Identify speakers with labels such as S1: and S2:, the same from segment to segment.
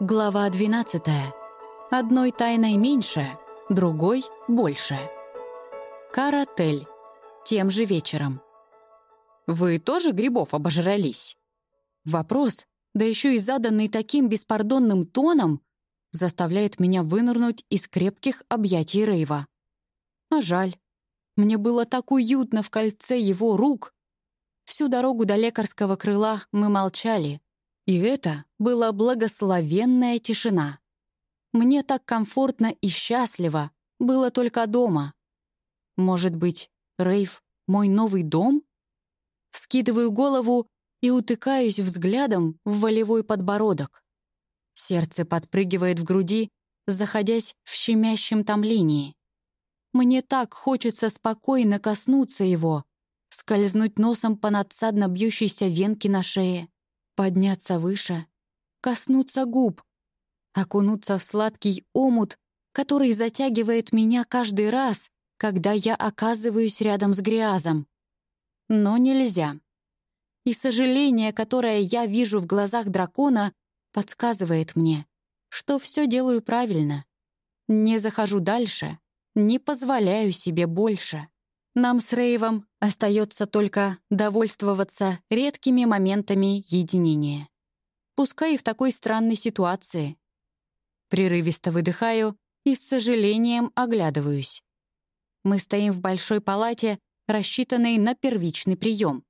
S1: Глава 12. Одной тайной меньше, другой больше. Каратель. Тем же вечером. «Вы тоже грибов обожрались?» Вопрос, да еще и заданный таким беспардонным тоном, заставляет меня вынырнуть из крепких объятий Рейва. А жаль. Мне было так уютно в кольце его рук. Всю дорогу до лекарского крыла мы молчали, и это была благословенная тишина. Мне так комфортно и счастливо было только дома. Может быть, Рейв — мой новый дом? Вскидываю голову и утыкаюсь взглядом в волевой подбородок. Сердце подпрыгивает в груди, заходясь в щемящем томлении. Мне так хочется спокойно коснуться его, скользнуть носом по надсадно бьющейся венке на шее, подняться выше, коснуться губ, окунуться в сладкий омут, который затягивает меня каждый раз, когда я оказываюсь рядом с грязом. Но нельзя. И сожаление, которое я вижу в глазах дракона, подсказывает мне, что все делаю правильно. Не захожу дальше, не позволяю себе больше. Нам с Рейвом остается только довольствоваться редкими моментами единения. Пускай и в такой странной ситуации. Прерывисто выдыхаю и с сожалением оглядываюсь. Мы стоим в большой палате, рассчитанной на первичный прием.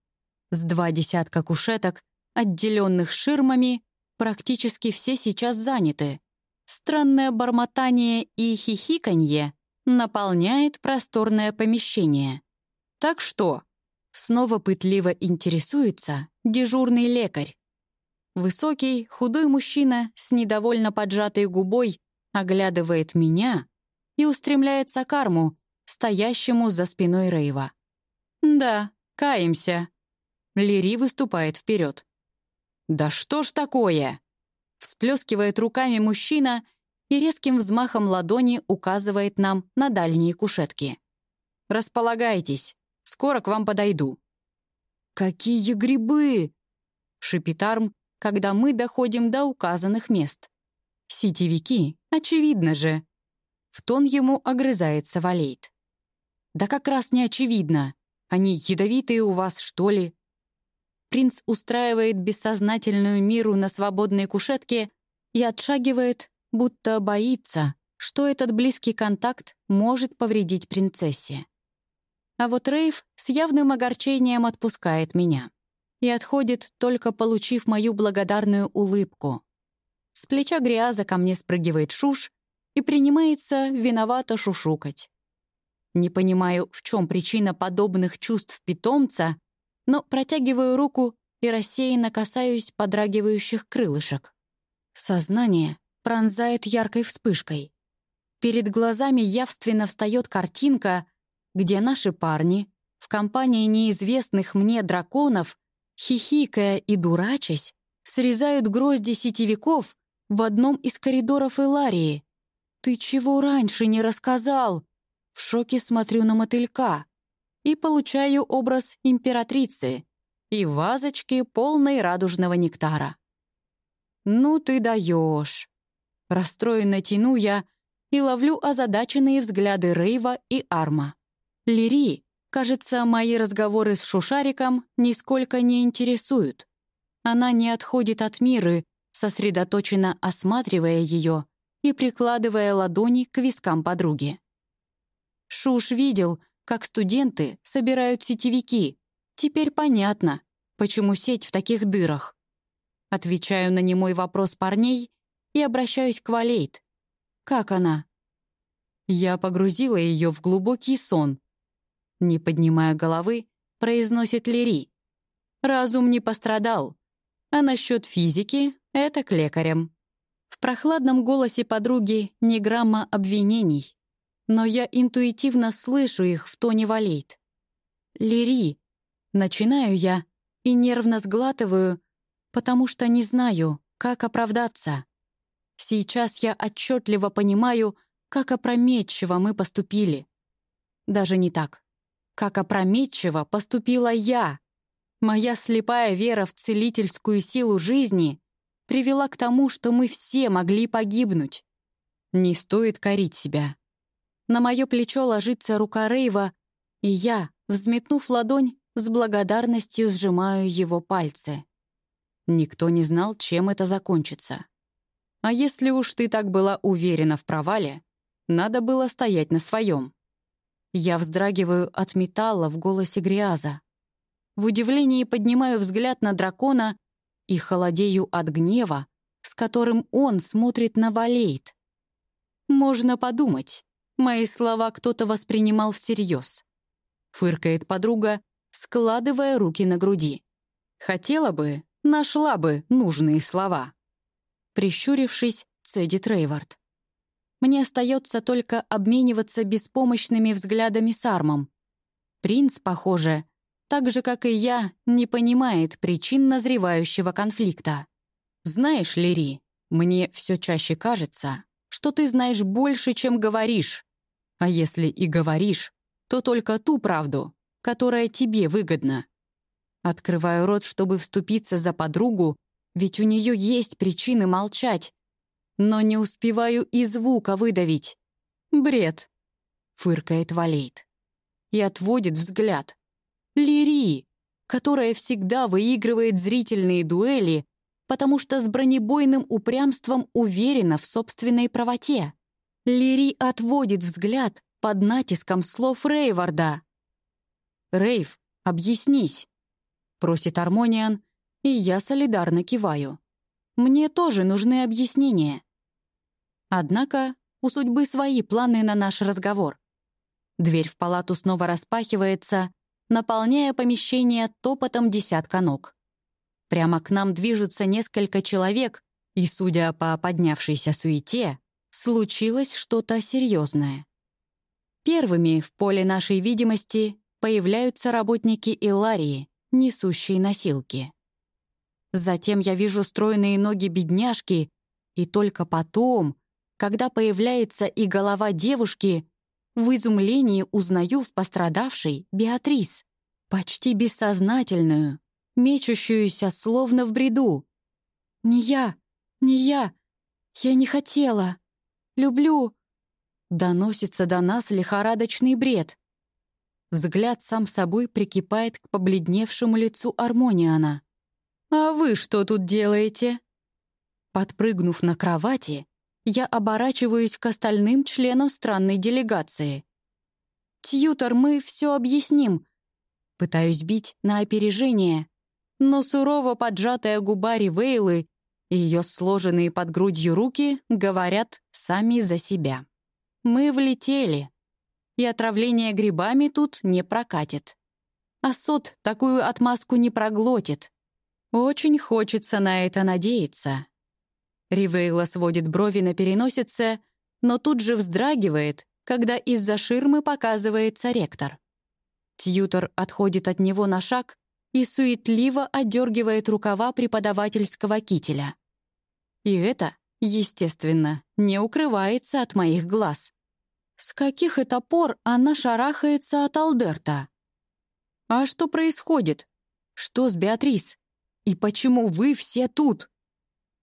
S1: С два десятка кушеток, отделенных ширмами, практически все сейчас заняты. Странное бормотание и хихиканье наполняет просторное помещение. Так что? Снова пытливо интересуется дежурный лекарь. Высокий, худой мужчина с недовольно поджатой губой оглядывает меня и устремляется к арму, стоящему за спиной Рейва. «Да, каемся». Лири выступает вперед. «Да что ж такое?» Всплескивает руками мужчина и резким взмахом ладони указывает нам на дальние кушетки. «Располагайтесь, скоро к вам подойду». «Какие грибы!» — шипит Арм, когда мы доходим до указанных мест. «Сетевики, очевидно же!» В тон ему огрызается Валейт. «Да как раз не очевидно. Они ядовитые у вас, что ли?» Принц устраивает бессознательную миру на свободной кушетке и отшагивает будто боится, что этот близкий контакт может повредить принцессе. А вот Рейв с явным огорчением отпускает меня и отходит, только получив мою благодарную улыбку. С плеча гряза ко мне спрыгивает Шуш и принимается виновато шушукать. Не понимаю, в чем причина подобных чувств питомца, но протягиваю руку и рассеянно касаюсь подрагивающих крылышек. Сознание пронзает яркой вспышкой. Перед глазами явственно встает картинка, где наши парни в компании неизвестных мне драконов, хихикая и дурачась, срезают грозди сетевиков в одном из коридоров Эларии. «Ты чего раньше не рассказал?» В шоке смотрю на мотылька и получаю образ императрицы и вазочки, полной радужного нектара. «Ну ты даешь!» Расстроенно тяну я и ловлю озадаченные взгляды Рейва и Арма. Лири, кажется, мои разговоры с Шушариком нисколько не интересуют. Она не отходит от Миры, сосредоточенно осматривая ее и прикладывая ладони к вискам подруги. Шуш видел, как студенты собирают сетевики. Теперь понятно, почему сеть в таких дырах. Отвечаю на немой вопрос парней и обращаюсь к Валейт. «Как она?» Я погрузила ее в глубокий сон. Не поднимая головы, произносит Лири. «Разум не пострадал. А насчет физики — это к лекарям». В прохладном голосе подруги не грамма обвинений, но я интуитивно слышу их в тоне Валейт. «Лири», начинаю я и нервно сглатываю, потому что не знаю, как оправдаться. Сейчас я отчетливо понимаю, как опрометчиво мы поступили. Даже не так. Как опрометчиво поступила я. Моя слепая вера в целительскую силу жизни привела к тому, что мы все могли погибнуть. Не стоит корить себя. На мое плечо ложится рука Рейва, и я, взметнув ладонь, с благодарностью сжимаю его пальцы. Никто не знал, чем это закончится. А если уж ты так была уверена в провале, надо было стоять на своем. Я вздрагиваю от металла в голосе Гриаза. В удивлении поднимаю взгляд на дракона и холодею от гнева, с которым он смотрит на Валейт. Можно подумать, мои слова кто-то воспринимал всерьез. Фыркает подруга, складывая руки на груди. Хотела бы, нашла бы нужные слова. Прищурившись, цедит Рейвард. Мне остается только обмениваться беспомощными взглядами с Армом. Принц, похоже, так же, как и я, не понимает причин назревающего конфликта. Знаешь, Лири, мне все чаще кажется, что ты знаешь больше, чем говоришь. А если и говоришь, то только ту правду, которая тебе выгодна. Открываю рот, чтобы вступиться за подругу, ведь у нее есть причины молчать. Но не успеваю и звука выдавить. «Бред», — фыркает Валейт. И отводит взгляд. Лири, которая всегда выигрывает зрительные дуэли, потому что с бронебойным упрямством уверена в собственной правоте. Лири отводит взгляд под натиском слов Рейварда. «Рейв, объяснись», — просит Армониан, и я солидарно киваю. «Мне тоже нужны объяснения». Однако у судьбы свои планы на наш разговор. Дверь в палату снова распахивается, наполняя помещение топотом десятка ног. Прямо к нам движутся несколько человек, и, судя по поднявшейся суете, случилось что-то серьезное. Первыми в поле нашей видимости появляются работники Иларии, несущие носилки. Затем я вижу стройные ноги бедняжки, и только потом, когда появляется и голова девушки, в изумлении узнаю в пострадавшей Беатрис, почти бессознательную, мечущуюся словно в бреду. «Не я, не я, я не хотела. Люблю...» Доносится до нас лихорадочный бред. Взгляд сам собой прикипает к побледневшему лицу Армониана. «А вы что тут делаете?» Подпрыгнув на кровати, я оборачиваюсь к остальным членам странной делегации. «Тьютор, мы все объясним». Пытаюсь бить на опережение, но сурово поджатая губа Ривейлы и ее сложенные под грудью руки говорят сами за себя. Мы влетели, и отравление грибами тут не прокатит. А сот такую отмазку не проглотит. Очень хочется на это надеяться. Ривейла сводит брови на переносице, но тут же вздрагивает, когда из-за ширмы показывается ректор. Тьютор отходит от него на шаг и суетливо отдергивает рукава преподавательского кителя. И это, естественно, не укрывается от моих глаз. С каких это пор она шарахается от Алдерта? А что происходит? Что с Беатрис? И почему вы все тут?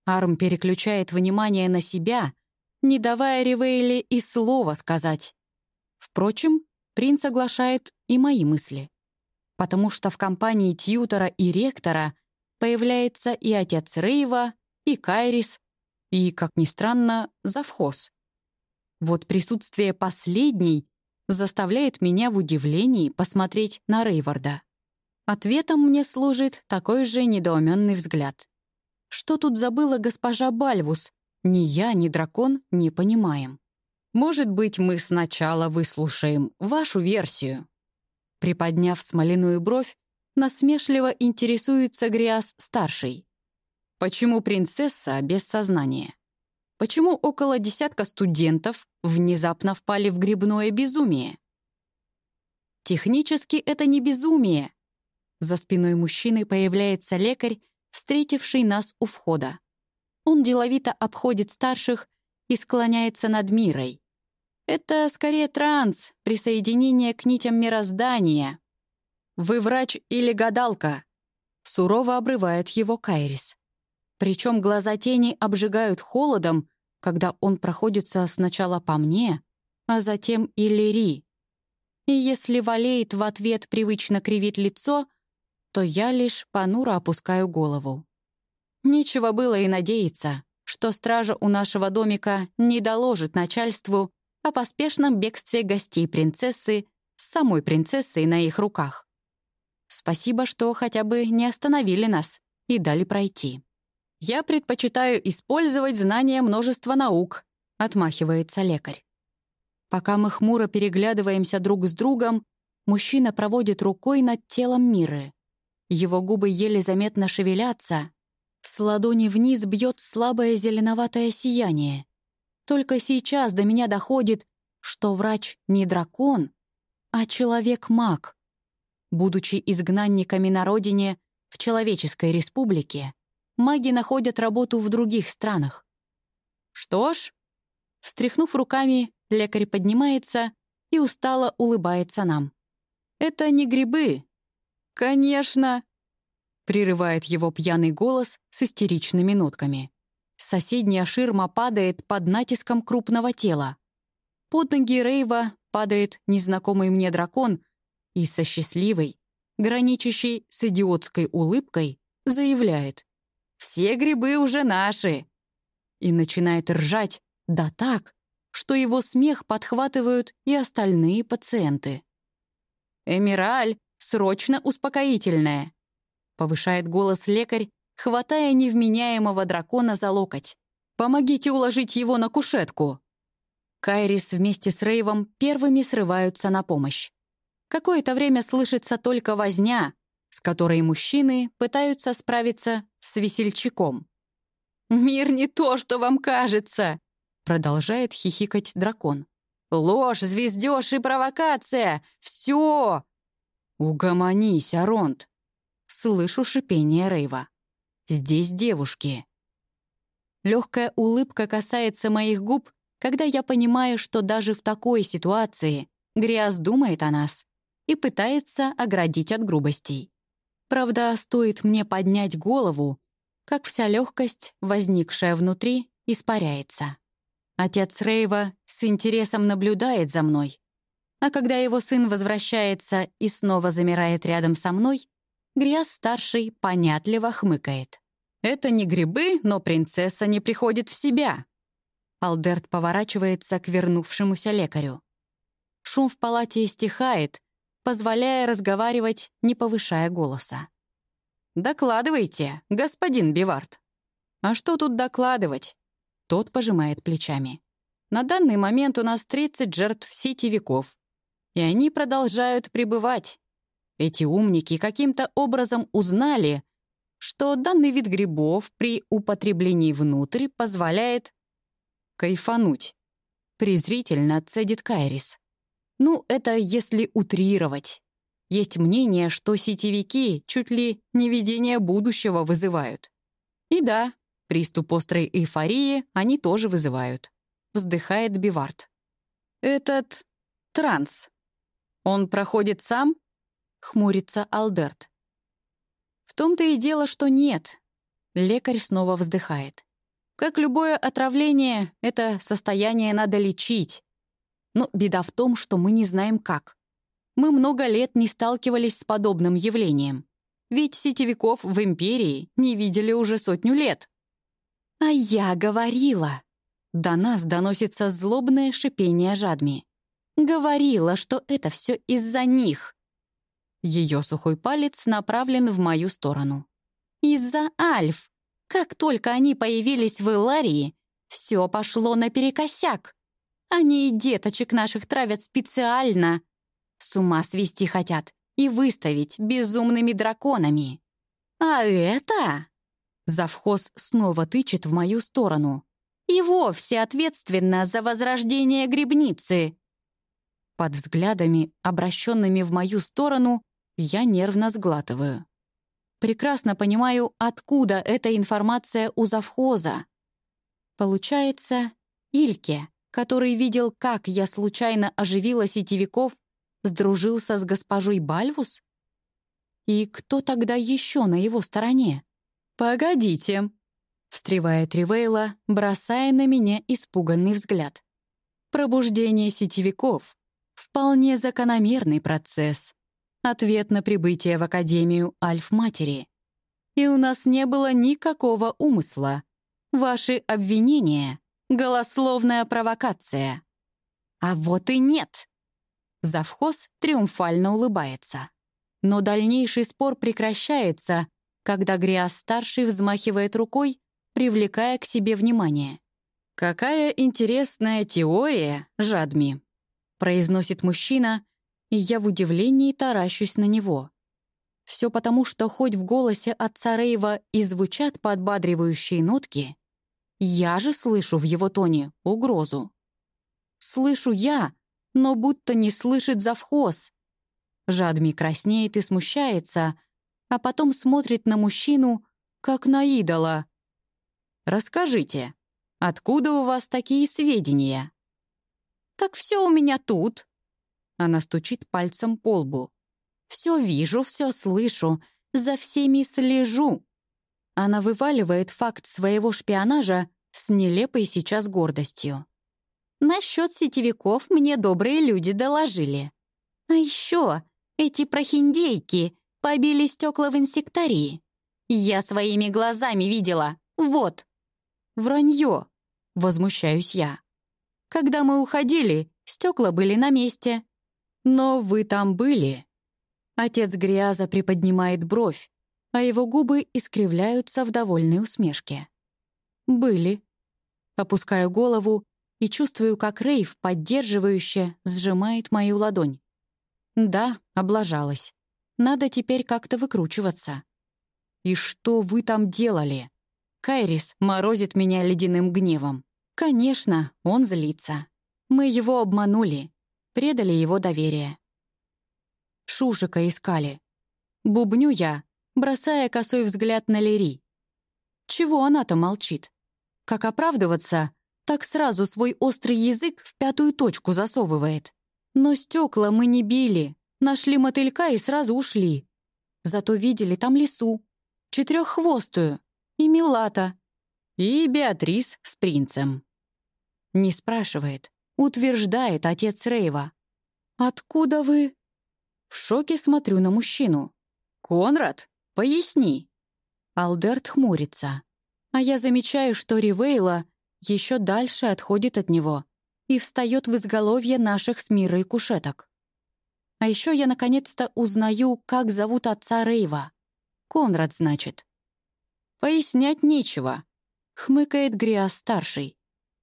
S1: Арм переключает внимание на себя, не давая Ривейле и слова сказать. Впрочем, принц соглашает и мои мысли. Потому что в компании тьютора и ректора появляется и отец Рейва, и Кайрис, и, как ни странно, завхоз. Вот присутствие последней заставляет меня в удивлении посмотреть на Рейварда. Ответом мне служит такой же недоуменный взгляд. Что тут забыла госпожа Бальвус? Ни я, ни дракон не понимаем. Может быть, мы сначала выслушаем вашу версию?» Приподняв смоляную бровь, насмешливо интересуется Гриас-старший. «Почему принцесса без сознания? Почему около десятка студентов внезапно впали в грибное безумие?» «Технически это не безумие». За спиной мужчины появляется лекарь встретивший нас у входа. Он деловито обходит старших и склоняется над мирой. Это скорее транс, присоединение к нитям мироздания. «Вы врач или гадалка?» Сурово обрывает его Кайрис. Причем глаза тени обжигают холодом, когда он проходится сначала по мне, а затем и Лири. И если валеет в ответ привычно кривит лицо, то я лишь понуро опускаю голову. Нечего было и надеяться, что стража у нашего домика не доложит начальству о поспешном бегстве гостей принцессы с самой принцессой на их руках. Спасибо, что хотя бы не остановили нас и дали пройти. «Я предпочитаю использовать знания множества наук», — отмахивается лекарь. Пока мы хмуро переглядываемся друг с другом, мужчина проводит рукой над телом Миры. Его губы еле заметно шевелятся. С ладони вниз бьет слабое зеленоватое сияние. Только сейчас до меня доходит, что врач не дракон, а человек-маг. Будучи изгнанниками на родине в Человеческой Республике, маги находят работу в других странах. Что ж, встряхнув руками, лекарь поднимается и устало улыбается нам. «Это не грибы». «Конечно», — прерывает его пьяный голос с истеричными нотками. Соседняя ширма падает под натиском крупного тела. Под ноги Рейва падает незнакомый мне дракон и со счастливой, граничащей с идиотской улыбкой, заявляет все грибы уже наши!» И начинает ржать, да так, что его смех подхватывают и остальные пациенты. «Эмираль, срочно успокоительное!» Повышает голос лекарь, хватая невменяемого дракона за локоть. «Помогите уложить его на кушетку!» Кайрис вместе с Рейвом первыми срываются на помощь. Какое-то время слышится только возня, с которой мужчины пытаются справиться с весельчаком. «Мир не то, что вам кажется!» Продолжает хихикать дракон. «Ложь, звездеж и провокация! Все!» «Угомонись, Аронт!» Слышу шипение Рейва. «Здесь девушки!» Легкая улыбка касается моих губ, когда я понимаю, что даже в такой ситуации Грязь думает о нас и пытается оградить от грубостей. Правда, стоит мне поднять голову, как вся легкость, возникшая внутри, испаряется. Отец Рейва с интересом наблюдает за мной. А когда его сын возвращается и снова замирает рядом со мной, Гряз-старший понятливо хмыкает. «Это не грибы, но принцесса не приходит в себя». Алдерт поворачивается к вернувшемуся лекарю. Шум в палате стихает, позволяя разговаривать, не повышая голоса. «Докладывайте, господин Бивард». «А что тут докладывать?» Тот пожимает плечами. «На данный момент у нас 30 жертв сетевиков, и они продолжают пребывать. Эти умники каким-то образом узнали, что данный вид грибов при употреблении внутрь позволяет кайфануть. Презрительно цедит Кайрис. Ну, это если утрировать. Есть мнение, что сетевики чуть ли не видение будущего вызывают. И да, приступ острой эйфории они тоже вызывают. Вздыхает Бивард. Этот транс. Он проходит сам? Хмурится Алдерт. В том-то и дело, что нет. Лекарь снова вздыхает. Как любое отравление, это состояние надо лечить. Но беда в том, что мы не знаем как. Мы много лет не сталкивались с подобным явлением. Ведь сетевиков в империи не видели уже сотню лет. «А я говорила!» До нас доносится злобное шипение жадми. «Говорила, что это все из-за них!» Ее сухой палец направлен в мою сторону. «Из-за Альф! Как только они появились в Эларии, все пошло наперекосяк!» Они и деточек наших травят специально. С ума свести хотят и выставить безумными драконами. А это... Завхоз снова тычет в мою сторону. И вовсе ответственно за возрождение грибницы. Под взглядами, обращенными в мою сторону, я нервно сглатываю. Прекрасно понимаю, откуда эта информация у завхоза. Получается, Ильке который видел, как я случайно оживила сетевиков, сдружился с госпожой Бальвус? И кто тогда еще на его стороне? «Погодите!» встревает Ривейла, бросая на меня испуганный взгляд. Пробуждение сетевиков — вполне закономерный процесс. Ответ на прибытие в Академию Альф-Матери. И у нас не было никакого умысла. Ваши обвинения — голословная провокация. А вот и нет. Завхоз триумфально улыбается. Но дальнейший спор прекращается, когда Гриас-старший взмахивает рукой, привлекая к себе внимание. «Какая интересная теория, Жадми!» Произносит мужчина, и я в удивлении таращусь на него. Все потому, что хоть в голосе отца Рейва и звучат подбадривающие нотки, я же слышу в его тоне угрозу. Слышу я, но будто не слышит завхоз. Жадми краснеет и смущается, а потом смотрит на мужчину, как на идола. «Расскажите, Откуда у вас такие сведения?» «Так все у меня тут». Она стучит пальцем по лбу. «Все вижу, все слышу, за всеми слежу». Она вываливает факт своего шпионажа с нелепой сейчас гордостью. «Насчет сетевиков мне добрые люди доложили. А еще эти прохиндейки побили стекла в инсектарии. Я своими глазами видела. Вот». «Вранье», Возмущаюсь я. Когда мы уходили, стекла были на месте. Но вы там были. Отец Гриаза приподнимает бровь, а его губы искривляются в довольной усмешке. «Были». Опускаю голову и чувствую, как Рейв, поддерживающе, сжимает мою ладонь. «Да, облажалась. Надо теперь как-то выкручиваться». «И что вы там делали?» Кайрис морозит меня ледяным гневом. Конечно, он злится. Мы его обманули, предали его доверие. Шушика искали. Бубню я, бросая косой взгляд на Лери. Чего она-то молчит? Как оправдываться, так сразу свой острый язык в пятую точку засовывает. Но стекла мы не били, нашли мотылька и сразу ушли. Зато видели там лису, четыреххвостую, и Милата, и Беатрис с принцем. Не спрашивает, утверждает отец Рейва. «Откуда вы?» В шоке смотрю на мужчину. «Конрад, поясни». Алдерт хмурится. А я замечаю, что Ривейла еще дальше отходит от него и встает в изголовье наших с Мирой кушеток. А еще я наконец-то узнаю, как зовут отца Рейва. Конрад, значит. «Пояснять нечего», — хмыкает Гриас-старший.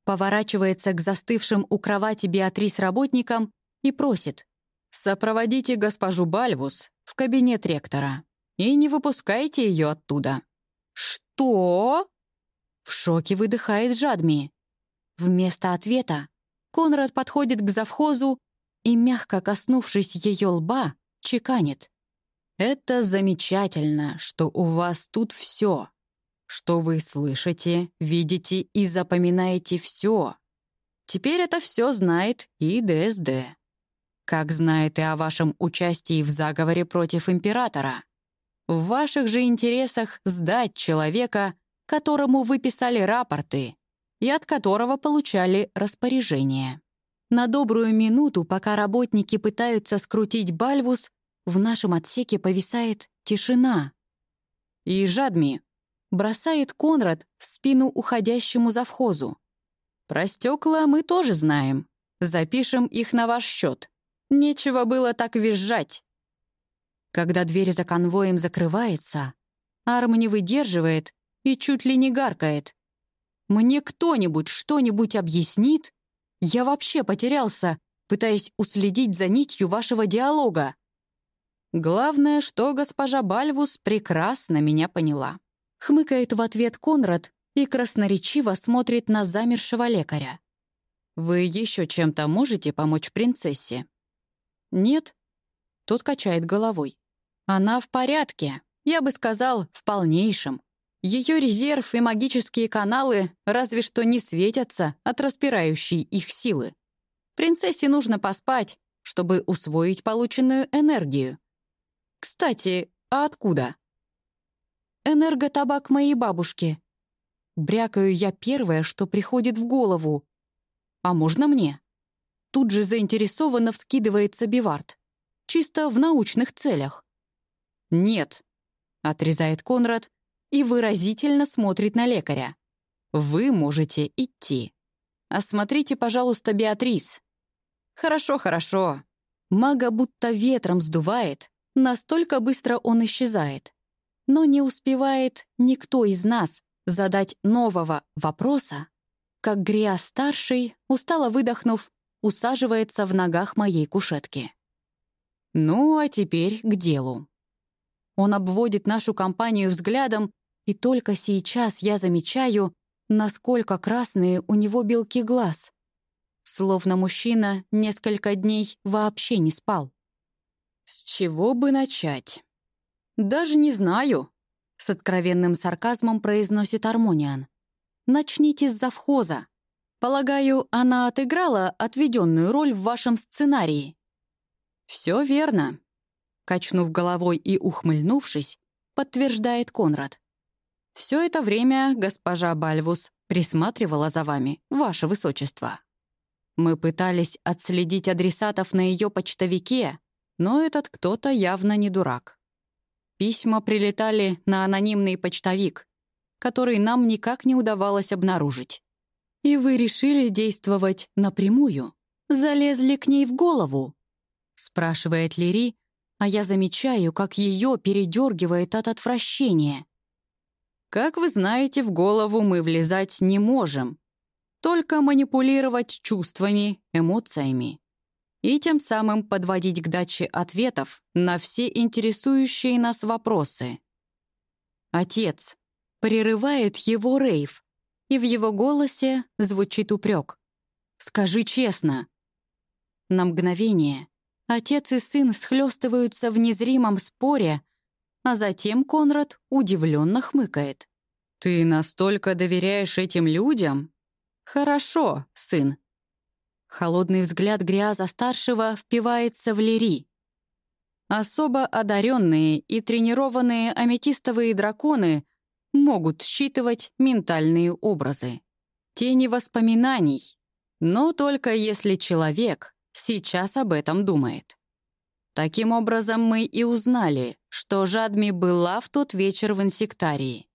S1: Поворачивается к застывшим у кровати Беатрис работникам и просит. «Сопроводите госпожу Бальвус в кабинет ректора и не выпускайте ее оттуда». «Что?» В шоке выдыхает Жадми. Вместо ответа Конрад подходит к завхозу и, мягко коснувшись ее лба, чеканит. «Это замечательно, что у вас тут все что вы слышите, видите и запоминаете все. Теперь это все знает и ДСД. Как знает и о вашем участии в заговоре против императора. В ваших же интересах сдать человека, которому вы писали рапорты и от которого получали распоряжение. На добрую минуту, пока работники пытаются скрутить Бальвус, в нашем отсеке повисает тишина. И Жадми, бросает Конрад в спину уходящему завхозу. «Про стекла мы тоже знаем. Запишем их на ваш счет. Нечего было так визжать». Когда дверь за конвоем закрывается, Арм не выдерживает и чуть ли не гаркает. «Мне кто-нибудь что-нибудь объяснит? Я вообще потерялся, пытаясь уследить за нитью вашего диалога». Главное, что госпожа Бальвус прекрасно меня поняла. Хмыкает в ответ Конрад и красноречиво смотрит на замершего лекаря. «Вы еще чем-то можете помочь принцессе?» «Нет». Тот качает головой. «Она в порядке. Я бы сказал, в полнейшем. Ее резерв и магические каналы разве что не светятся от распирающей их силы. Принцессе нужно поспать, чтобы усвоить полученную энергию. Кстати, а откуда?» Энерготабак моей бабушки. брякаю я первое, что приходит в голову. «А можно мне?» Тут же заинтересованно вскидывается Бивард. Чисто в научных целях. «Нет», — отрезает Конрад и выразительно смотрит на лекаря. «Вы можете идти. Осмотрите, пожалуйста, Беатрис». «Хорошо, хорошо». Мага будто ветром сдувает, настолько быстро он исчезает. Но не успевает никто из нас задать нового вопроса, как Гриа-старший, устало выдохнув, усаживается в ногах моей кушетки. Ну, а теперь к делу. Он обводит нашу компанию взглядом, и только сейчас я замечаю, насколько красные у него белки глаз. Словно мужчина несколько дней вообще не спал. С чего бы начать? Даже не знаю, с откровенным сарказмом произносит Армониан. Начните с завхоза. Полагаю, она отыграла отведенную роль в вашем сценарии. Все верно. Качнув головой и ухмыльнувшись, подтверждает Конрад. «Все это время госпожа Бальвус присматривала за вами, ваше высочество. Мы пытались отследить адресатов на ее почтовике, но этот кто-то явно не дурак. Письма прилетали на анонимный почтовик, который нам никак не удавалось обнаружить. И вы решили действовать напрямую? Залезли к ней в голову?» — спрашивает Лири, а я замечаю, как ее передергивает от отвращения. Как вы знаете, в голову мы влезать не можем, только манипулировать чувствами, эмоциями и тем самым подводить к даче ответов на все интересующие нас вопросы. Отец прерывает его рейв, и в его голосе звучит упрек. «Скажи честно». На мгновение Отец и сын схлестываются в незримом споре, а затем Конрад удивленно хмыкает. «Ты настолько доверяешь этим людям?» «Хорошо, сын». Холодный взгляд Гряза-старшего впивается в Лири. Особо одаренные и тренированные аметистовые драконы могут считывать ментальные образы. Тени воспоминаний, но только если человек сейчас об этом думает. Таким образом, мы и узнали, что Жадми была в тот вечер в инсектарии.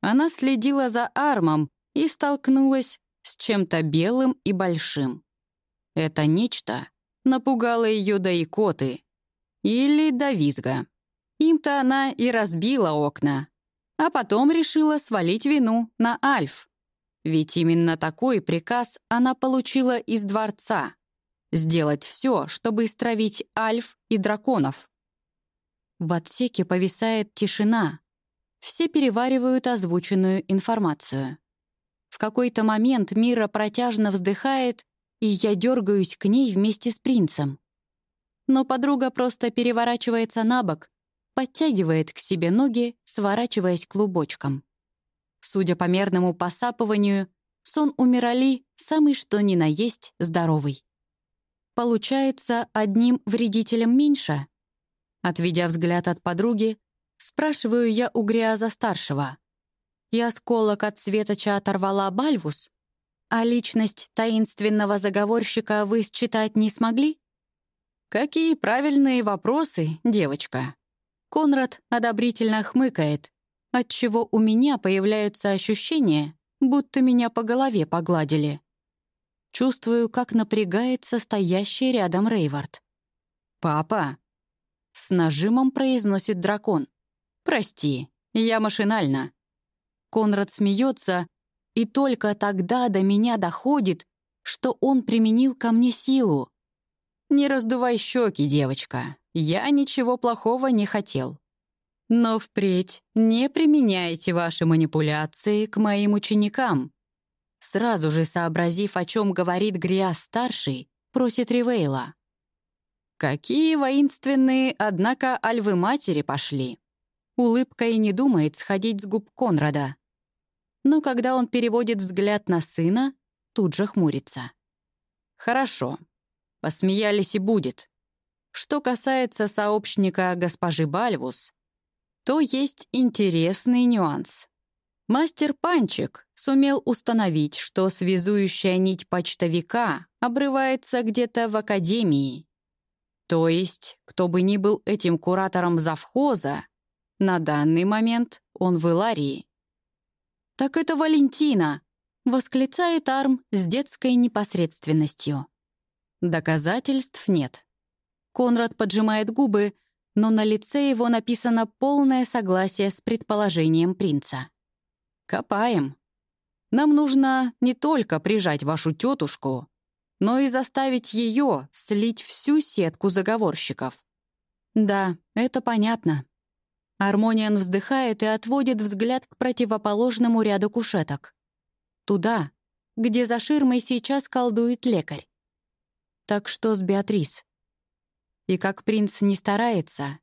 S1: Она следила за Армом и столкнулась с чем-то белым и большим. Это нечто напугало ее до икоты или до визга. Им-то она и разбила окна, а потом решила свалить вину на Альф. Ведь именно такой приказ она получила из дворца сделать все, чтобы истравить альф и драконов. В отсеке повисает тишина. Все переваривают озвученную информацию. В какой-то момент Мира протяжно вздыхает, и я дергаюсь к ней вместе с принцем. Но подруга просто переворачивается на бок, подтягивает к себе ноги, сворачиваясь клубочком. Судя по мерному посапыванию, сон у Мирали самый что ни на есть здоровый. Получается, одним вредителем меньше? Отведя взгляд от подруги, спрашиваю я у Гриаза-старшего. И осколок от светоча оторвала Бальвус, а личность таинственного заговорщика вы считать не смогли? Какие правильные вопросы, девочка. Конрад одобрительно хмыкает, отчего у меня появляются ощущения, будто меня по голове погладили. Чувствую, как напрягается стоящий рядом Рейвард. «Папа!» — с нажимом произносит дракон. «Прости, я машинально». Конрад смеется, и только тогда до меня доходит, что он применил ко мне силу. «Не раздувай щеки, девочка. Я ничего плохого не хотел. Но впредь не применяйте ваши манипуляции к моим ученикам. Сразу же сообразив, о чем говорит Гриас-старший, просит Ривейла. «Какие воинственные, однако, альвы-матери пошли!» Улыбка и не думает сходить с губ Конрада. Но когда он переводит взгляд на сына, тут же хмурится. «Хорошо. Посмеялись и будет. Что касается сообщника госпожи Бальвус, то есть интересный нюанс. Мастер Панчик сумел установить, что связующая нить почтовика обрывается где-то в академии. То есть, кто бы ни был этим куратором завхоза, на данный момент он в Иларии. «Так это Валентина!» — восклицает Арм с детской непосредственностью. Доказательств нет. Конрад поджимает губы, но на лице его написано полное согласие с предположением принца. «Копаем. Нам нужно не только прижать вашу тетушку, но и заставить ее слить всю сетку заговорщиков». «Да, это понятно». Армониан вздыхает и отводит взгляд к противоположному ряду кушеток. Туда, где за ширмой сейчас колдует лекарь. Так что с Беатрис? И как принц не старается,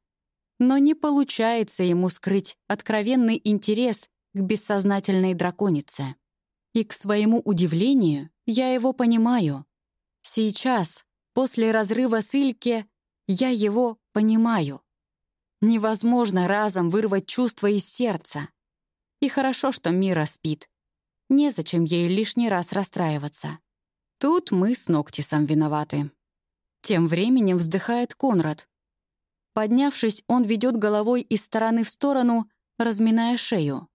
S1: но не получается ему скрыть откровенный интерес к бессознательной драконице. И, к своему удивлению, я его понимаю. Сейчас, после разрыва с Ильке, я его понимаю. Невозможно разом вырвать чувства из сердца. И хорошо, что Мира спит. Незачем ей лишний раз расстраиваться. Тут мы с Ноктисом виноваты. Тем временем вздыхает Конрад. Поднявшись, он ведет головой из стороны в сторону, разминая шею.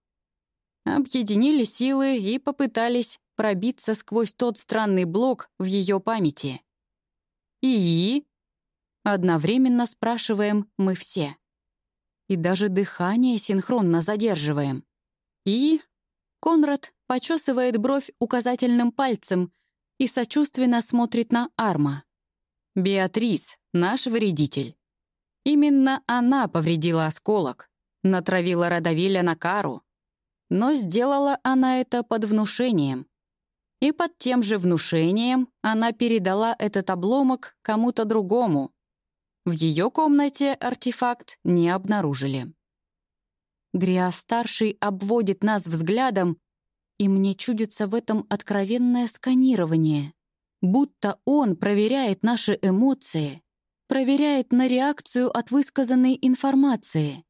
S1: Объединили силы и попытались пробиться сквозь тот странный блок в ее памяти. «И?» — одновременно спрашиваем мы все. И даже дыхание синхронно задерживаем. «И?» Конрад почесывает бровь указательным пальцем и сочувственно смотрит на Арма. Беатрис, наш вредитель. Именно она повредила осколок, натравила Радовиля на кару. Но сделала она это под внушением. И под тем же внушением она передала этот обломок кому-то другому. В ее комнате артефакт не обнаружили. Гриа-старший обводит нас взглядом, и мне чудится в этом откровенное сканирование будто он проверяет наши эмоции, проверяет на реакцию от высказанной информации.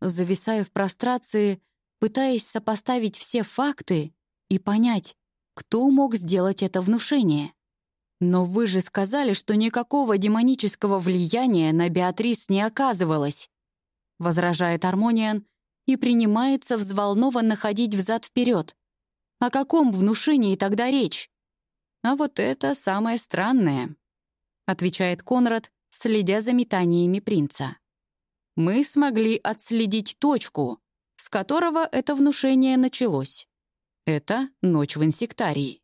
S1: Зависаю в прострации, пытаясь сопоставить все факты и понять, кто мог сделать это внушение. Но вы же сказали, что никакого демонического влияния на Беатрис не оказывалось, возражает Армониан и принимается взволнованно ходить взад-вперед. О каком внушении тогда речь? «А вот это самое странное», — отвечает Конрад, следя за метаниями принца. «Мы смогли отследить точку, с которого это внушение началось. Это ночь в инсектарии.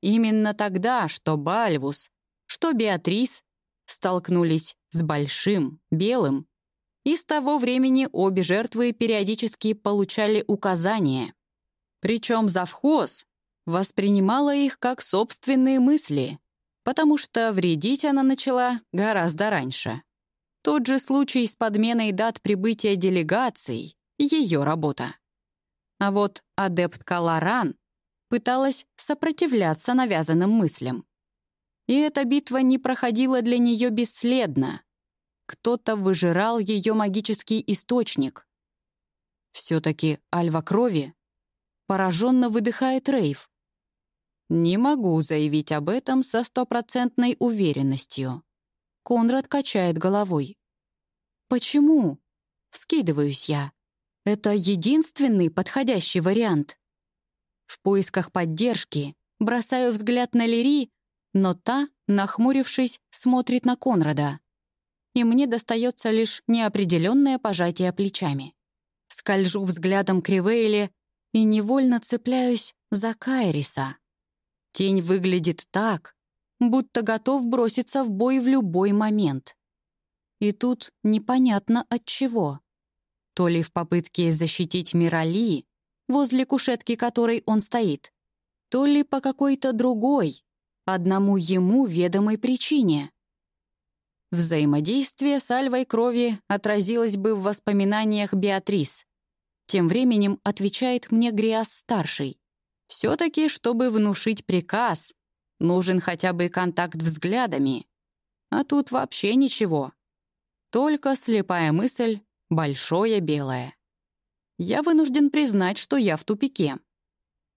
S1: Именно тогда, что Бальвус, что Беатрис столкнулись с большим, белым, и с того времени обе жертвы периодически получали указания. Причем завхоз воспринимала их как собственные мысли, потому что вредить она начала гораздо раньше. Тот же случай с подменой дат прибытия делегаций — ее работа. А вот адепт Каларан пыталась сопротивляться навязанным мыслям. И эта битва не проходила для нее бесследно. Кто-то выжирал ее магический источник. Все-таки альва крови пораженно выдыхает Рейв. Не могу заявить об этом со стопроцентной уверенностью. Конрад качает головой. «Почему?» — вскидываюсь я. «Это единственный подходящий вариант». В поисках поддержки бросаю взгляд на Лири, но та, нахмурившись, смотрит на Конрада. И мне достается лишь неопределенное пожатие плечами. Скольжу взглядом к Ривейле и невольно цепляюсь за Кайриса. Тень выглядит так, будто готов броситься в бой в любой момент. И тут непонятно от чего. То ли в попытке защитить Мирали, возле кушетки которой он стоит, то ли по какой-то другой, одному ему ведомой причине. Взаимодействие с альвой крови отразилось бы в воспоминаниях Беатрис. Тем временем отвечает мне Гриас-старший. Все-таки, чтобы внушить приказ, нужен хотя бы контакт взглядами. А тут вообще ничего. Только слепая мысль, большое белое. Я вынужден признать, что я в тупике.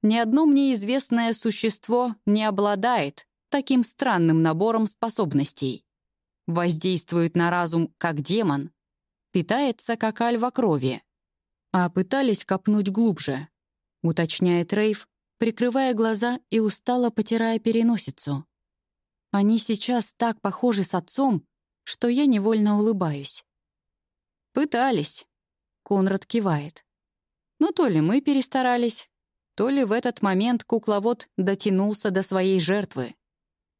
S1: Ни одно мне известное существо не обладает таким странным набором способностей. Воздействует на разум как демон, питается как альва крови. А пытались копнуть глубже, уточняет Рейв, прикрывая глаза и устало потирая переносицу. Они сейчас так похожи с отцом, что я невольно улыбаюсь. «Пытались», — Конрад кивает. «Ну, то ли мы перестарались, то ли в этот момент кукловод дотянулся до своей жертвы.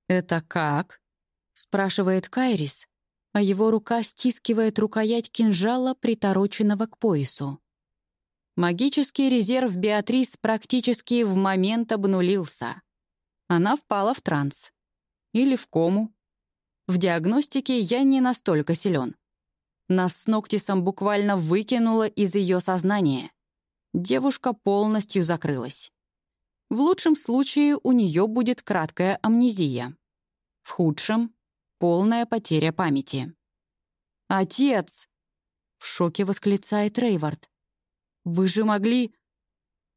S1: «Это как?» — спрашивает Кайрис, а его рука стискивает рукоять кинжала, притороченного к поясу. Магический резерв Беатрис практически в момент обнулился. Она впала в транс. Или в кому. В диагностике я не настолько силен. Нас с Ноктисом буквально выкинуло из ее сознания. Девушка полностью закрылась. В лучшем случае у нее будет краткая амнезия. В худшем — полная потеря памяти. «Отец!» — в шоке восклицает Рейвард. «Вы же могли...»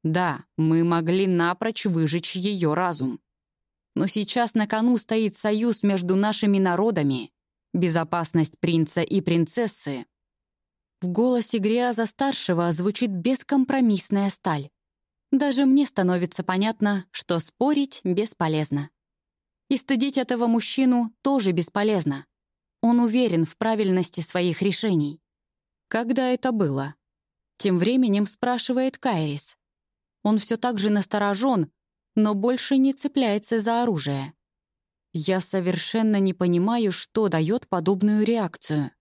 S1: «Да, мы могли напрочь выжечь ее разум. Но сейчас на кону стоит союз между нашими народами, безопасность принца и принцессы». В голосе Гриаза-старшего звучит бескомпромиссная сталь. Даже мне становится понятно, что спорить бесполезно. И стыдить этого мужчину тоже бесполезно. Он уверен в правильности своих решений. Когда это было? Тем временем спрашивает Кайрис. Он все так же насторожен, но больше не цепляется за оружие. Я совершенно не понимаю, что дает подобную реакцию.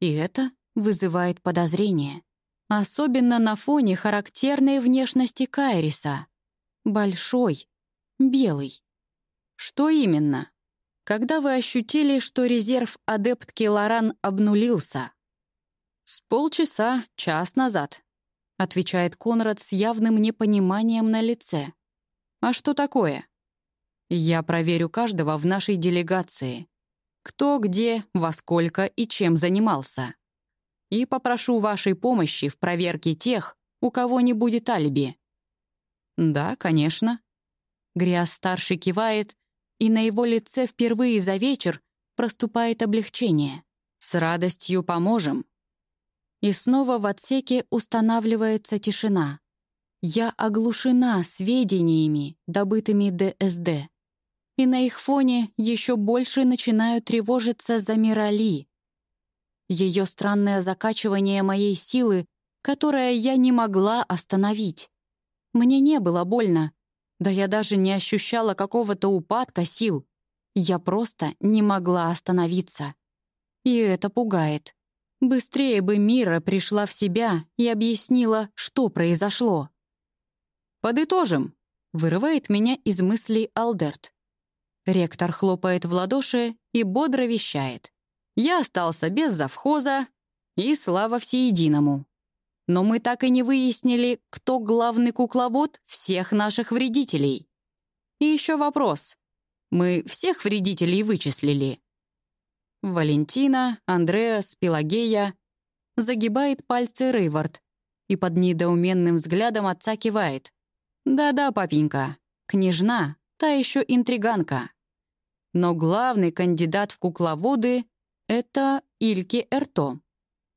S1: И это вызывает подозрение. Особенно на фоне характерной внешности Кайриса. Большой, белый. Что именно? Когда вы ощутили, что резерв адептки Лоран обнулился? С полчаса, час назад, отвечает Конрад с явным непониманием на лице. А что такое? Я проверю каждого в нашей делегации. Кто, где, во сколько и чем занимался. И попрошу вашей помощи в проверке тех, у кого не будет алиби. Да, конечно. Гриас-старший кивает и на его лице впервые за вечер проступает облегчение. «С радостью поможем». И снова в отсеке устанавливается тишина. Я оглушена сведениями, добытыми ДСД. И на их фоне еще больше начинаю тревожиться за Мирали. Ее странное закачивание моей силы, которое я не могла остановить. Мне не было больно, да я даже не ощущала какого-то упадка сил. Я просто не могла остановиться. И это пугает. Быстрее бы Мира пришла в себя и объяснила, что произошло. «Подытожим», — вырывает меня из мыслей Алдерт. Ректор хлопает в ладоши и бодро вещает. «Я остался без завхоза, и слава всеединому. Но мы так и не выяснили, кто главный кукловод всех наших вредителей. И еще вопрос. Мы всех вредителей вычислили? Валентина, Андреас, Пелагея. Загибает пальцы Рейвард и под недоуменным взглядом отца кивает. «Да-да, папенька, княжна, та еще интриганка. Но главный кандидат в кукловоды — это Ильки Эрто».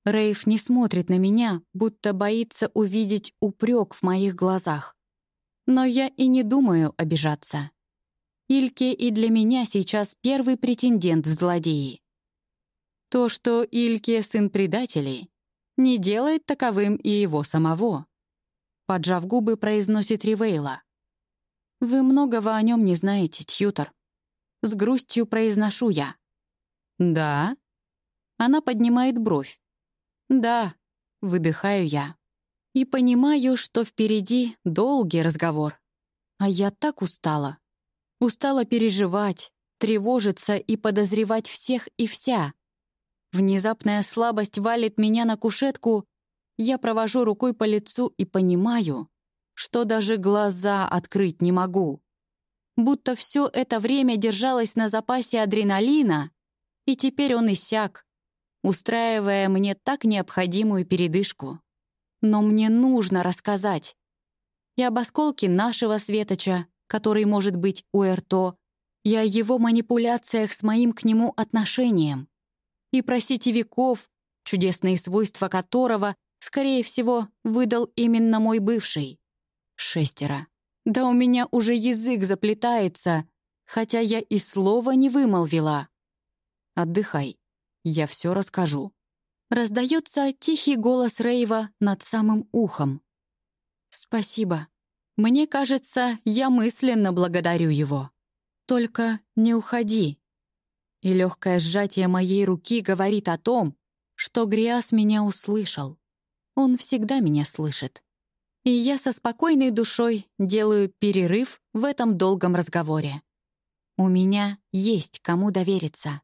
S1: Рейв не смотрит на меня, будто боится увидеть упрек в моих глазах. Но я и не думаю обижаться. Ильке и для меня сейчас первый претендент в злодеи. То, что Ильке сын предателей, не делает таковым и его самого. Поджав губы, произносит Ривейла. «Вы многого о нем не знаете, Тьютор». С грустью произношу я. «Да?» Она поднимает бровь, «Да», — выдыхаю я. И понимаю, что впереди долгий разговор. А я так устала. Устала переживать, тревожиться и подозревать всех и вся. Внезапная слабость валит меня на кушетку, я провожу рукой по лицу и понимаю, что даже глаза открыть не могу. Будто все это время держалась на запасе адреналина, и теперь он иссяк, устраивая мне так необходимую передышку. Но мне нужно рассказать. и об осколке нашего светоча, который может быть у Эрто, и о его манипуляциях с моим к нему отношением, и про сетевиков, чудесные свойства которого, скорее всего, выдал именно мой бывший. Шестеро. Да у меня уже язык заплетается, хотя я и слова не вымолвила. Отдыхай, я все расскажу. Раздается тихий голос Рейва над самым ухом. «Спасибо. Мне кажется, я мысленно благодарю его. Только не уходи». И легкое сжатие моей руки говорит о том, что Гриас меня услышал. Он всегда меня слышит. И я со спокойной душой делаю перерыв в этом долгом разговоре. У меня есть кому довериться.